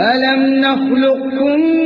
ألم نخلقكم